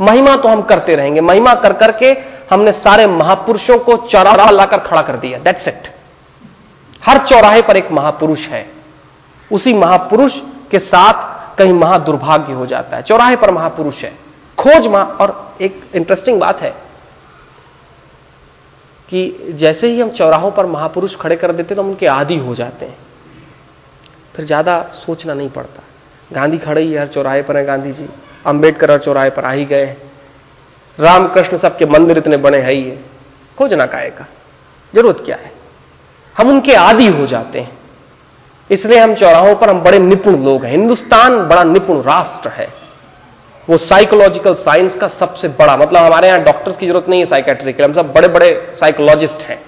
महिमा तो हम करते रहेंगे। महिमा कर करके हमने सारे महापुरुषों को चौराहा लाकर खड़ा कर दिया। दैट्स इट हर चौराहे पर एक महापुरुष है। उसी महापुरुष के साथ कहीं महादुर्भाग्य हो जाता है। चौराहे पर महापुरुष है। खोज महा और एक इंटरेस्टिंग बात है कि जैसे ही हम चौराहों पर महापुरुष खड़े कर देते तो हम उनके आदि हो जाते हैं। फिर ज़्यादा सोचना नहीं पड़ता। गांधी खड़े ही, हर चौराहे पर है गांधी जी। अंबेडकर हर चौराहे पर आ ही गए। रामकृष्ण सबके मंदिर इतने बने है ही है खोजना काय का। ज़रूरत क्या है? हम उनके आदि हो जाते हैं। इसलिए हम चौराहों पर हम बड़े निपुण लोग हैं। हिंदुस्तान बड़ा निपुण राष्ट्र है। वो साइकोलॉजिकल साइंस का सबसे बड़ा मतलब हमारे यहाँ डॉक्टर्स की ज़रूरत नहीं है साइकेट्रिक हम सब बड़े बड़े साइकोलॉजिस्ट हैं।